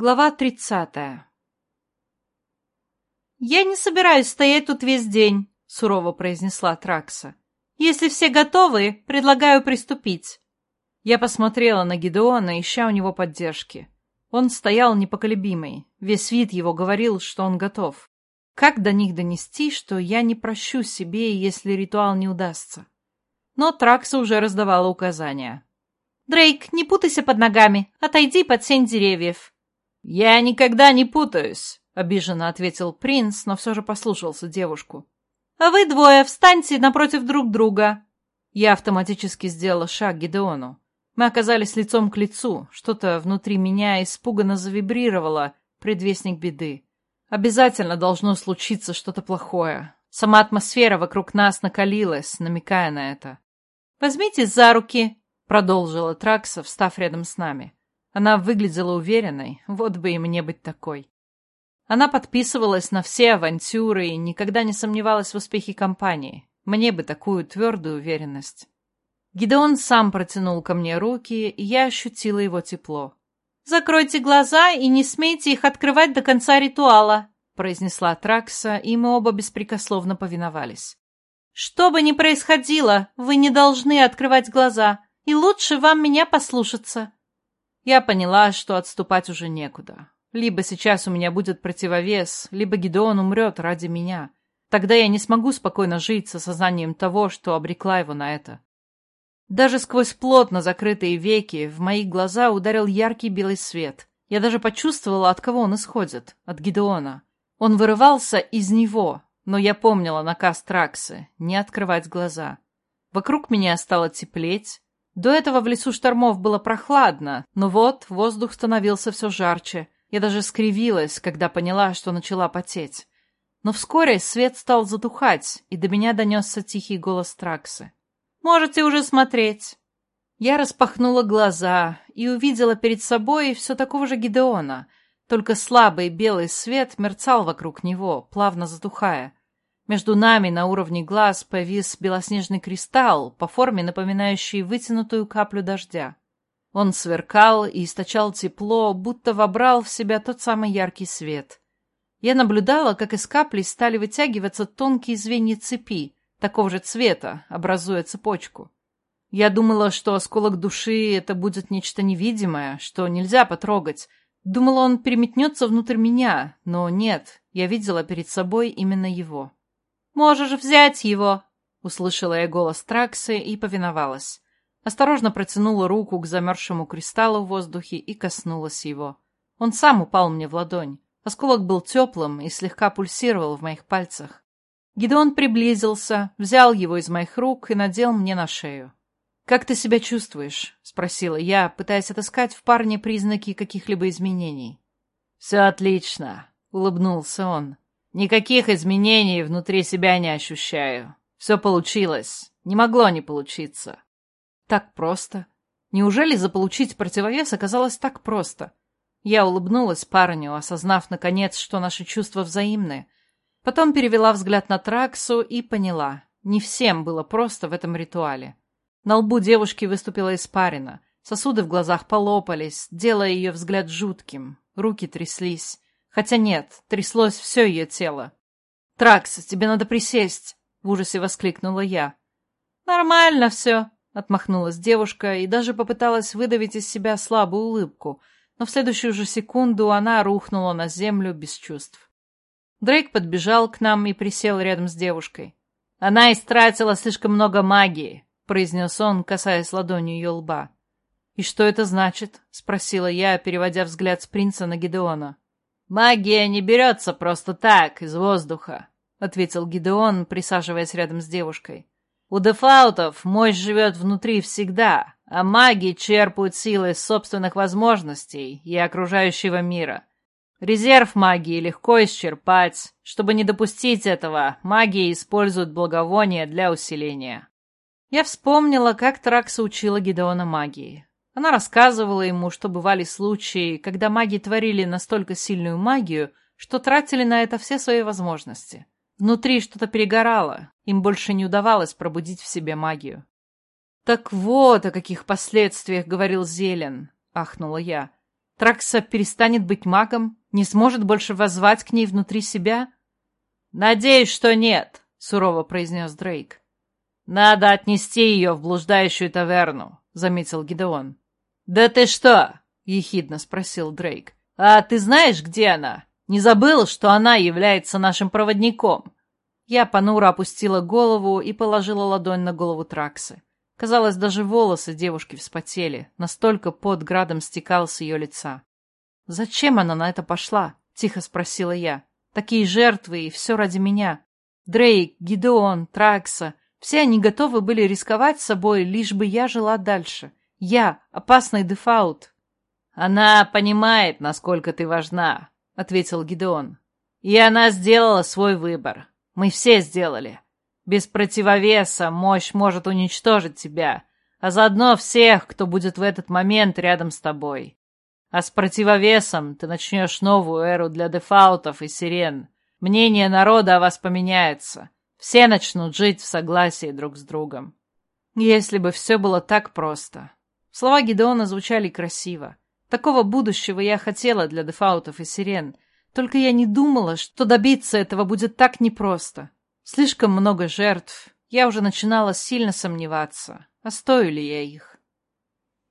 Глава тридцатая «Я не собираюсь стоять тут весь день», — сурово произнесла Тракса. «Если все готовы, предлагаю приступить». Я посмотрела на Гидеона, ища у него поддержки. Он стоял непоколебимый, весь вид его говорил, что он готов. Как до них донести, что я не прощу себе, если ритуал не удастся? Но Тракса уже раздавала указания. «Дрейк, не путайся под ногами, отойди под сень деревьев». «Я никогда не путаюсь», — обиженно ответил принц, но все же послушался девушку. «А вы двое встаньте напротив друг друга». Я автоматически сделала шаг Гидеону. Мы оказались лицом к лицу, что-то внутри меня испуганно завибрировало, предвестник беды. Обязательно должно случиться что-то плохое. Сама атмосфера вокруг нас накалилась, намекая на это. «Возьмите за руки», — продолжила Тракса, встав рядом с нами. Она выглядела уверенной, вот бы и мне быть такой. Она подписывалась на все авантюры и никогда не сомневалась в успехе компании. Мне бы такую твердую уверенность. Гидеон сам протянул ко мне руки, и я ощутила его тепло. «Закройте глаза и не смейте их открывать до конца ритуала», произнесла Тракса, и мы оба беспрекословно повиновались. «Что бы ни происходило, вы не должны открывать глаза, и лучше вам меня послушаться. Я поняла, что отступать уже некуда. Либо сейчас у меня будет противовес, либо Гидеон умрет ради меня. Тогда я не смогу спокойно жить с осознанием того, что обрекла его на это. Даже сквозь плотно закрытые веки в мои глаза ударил яркий белый свет. Я даже почувствовала, от кого он исходит. От Гидеона. Он вырывался из него, но я помнила наказ Траксы — не открывать глаза. Вокруг меня стало теплеть, до этого в лесу штормов было прохладно, но вот воздух становился все жарче. Я даже скривилась, когда поняла, что начала потеть. Но вскоре свет стал затухать, и до меня донесся тихий голос Траксы. «Можете уже смотреть». Я распахнула глаза и увидела перед собой все такого же Гидеона, только слабый белый свет мерцал вокруг него, плавно затухая. Между нами на уровне глаз повис белоснежный кристалл, по форме напоминающий вытянутую каплю дождя. Он сверкал и источал тепло, будто вобрал в себя тот самый яркий свет. Я наблюдала, как из капли стали вытягиваться тонкие звенья цепи, такого же цвета, образуя цепочку. Я думала, что осколок души — это будет нечто невидимое, что нельзя потрогать. Думала, он переметнется внутрь меня, но нет, я видела перед собой именно его. «Можешь взять его!» — услышала я голос Траксы и повиновалась. Осторожно протянула руку к замерзшему кристаллу в воздухе и коснулась его. Он сам упал мне в ладонь. Осколок был теплым и слегка пульсировал в моих пальцах. Гидеон приблизился, взял его из моих рук и надел мне на шею. «Как ты себя чувствуешь?» — спросила я, пытаясь отыскать в парне признаки каких-либо изменений. «Все отлично», — улыбнулся он. Никаких изменений внутри себя не ощущаю. Все получилось. Не могло не получиться. Так просто. Неужели заполучить противовес оказалось так просто? Я улыбнулась парню, осознав, наконец, что наши чувства взаимны. Потом перевела взгляд на Траксу и поняла. Не всем было просто в этом ритуале. На лбу девушки выступила испарина. Сосуды в глазах полопались, делая ее взгляд жутким. Руки тряслись. Хотя нет, тряслось все ее тело. «Тракс, тебе надо присесть!» — в ужасе воскликнула я. «Нормально все!» — отмахнулась девушка и даже попыталась выдавить из себя слабую улыбку, но в следующую же секунду она рухнула на землю без чувств. Дрейк подбежал к нам и присел рядом с девушкой. «Она истратила слишком много магии», — произнес он, касаясь ладонью ее лба. «И что это значит?» — спросила я, переводя взгляд с принца на Гидеона. «Магия не берется просто так, из воздуха», — ответил Гидеон, присаживаясь рядом с девушкой. «У дефаутов мощь живет внутри всегда, а маги черпают силы из собственных возможностей и окружающего мира. Резерв магии легко исчерпать. Чтобы не допустить этого, магия использует благовония для усиления». Я вспомнила, как Тракса учила Гидеона магии. Она рассказывала ему, что бывали случаи, когда маги творили настолько сильную магию, что тратили на это все свои возможности. Внутри что-то перегорало, им больше не удавалось пробудить в себе магию. «Так вот о каких последствиях говорил Зелен», — ахнула я. Тракса перестанет быть магом, не сможет больше воззвать к ней внутри себя? «Надеюсь, что нет», — сурово произнес Дрейк. «Надо отнести ее в блуждающую таверну», — заметил Гидеон. «Да ты что?» — ехидно спросил Дрейк. «А ты знаешь, где она? Не забыл, что она является нашим проводником?» Я понуро опустила голову и положила ладонь на голову Траксы. Казалось, даже волосы девушки вспотели, настолько под градом стекал с ее лица. «Зачем она на это пошла?» — тихо спросила я. «Такие жертвы, и все ради меня. Дрейк, Гидеон, Тракса — все они готовы были рисковать собой, лишь бы я жила дальше. Я — опасный дефаут». «Она понимает, насколько ты важна», — ответил Гидеон. «И она сделала свой выбор. Мы все сделали. Без противовеса мощь может уничтожить тебя, а заодно всех, кто будет в этот момент рядом с тобой. А с противовесом ты начнешь новую эру для дефаутов и сирен. Мнение народа о вас поменяется. Все начнут жить в согласии друг с другом. Если бы все было так просто. Слова Гидеона звучали красиво. Такого будущего я хотела для дефаутов и сирен — только я не думала, что добиться этого будет так непросто. Слишком много жертв. Я уже начинала сильно сомневаться, а стою ли я их.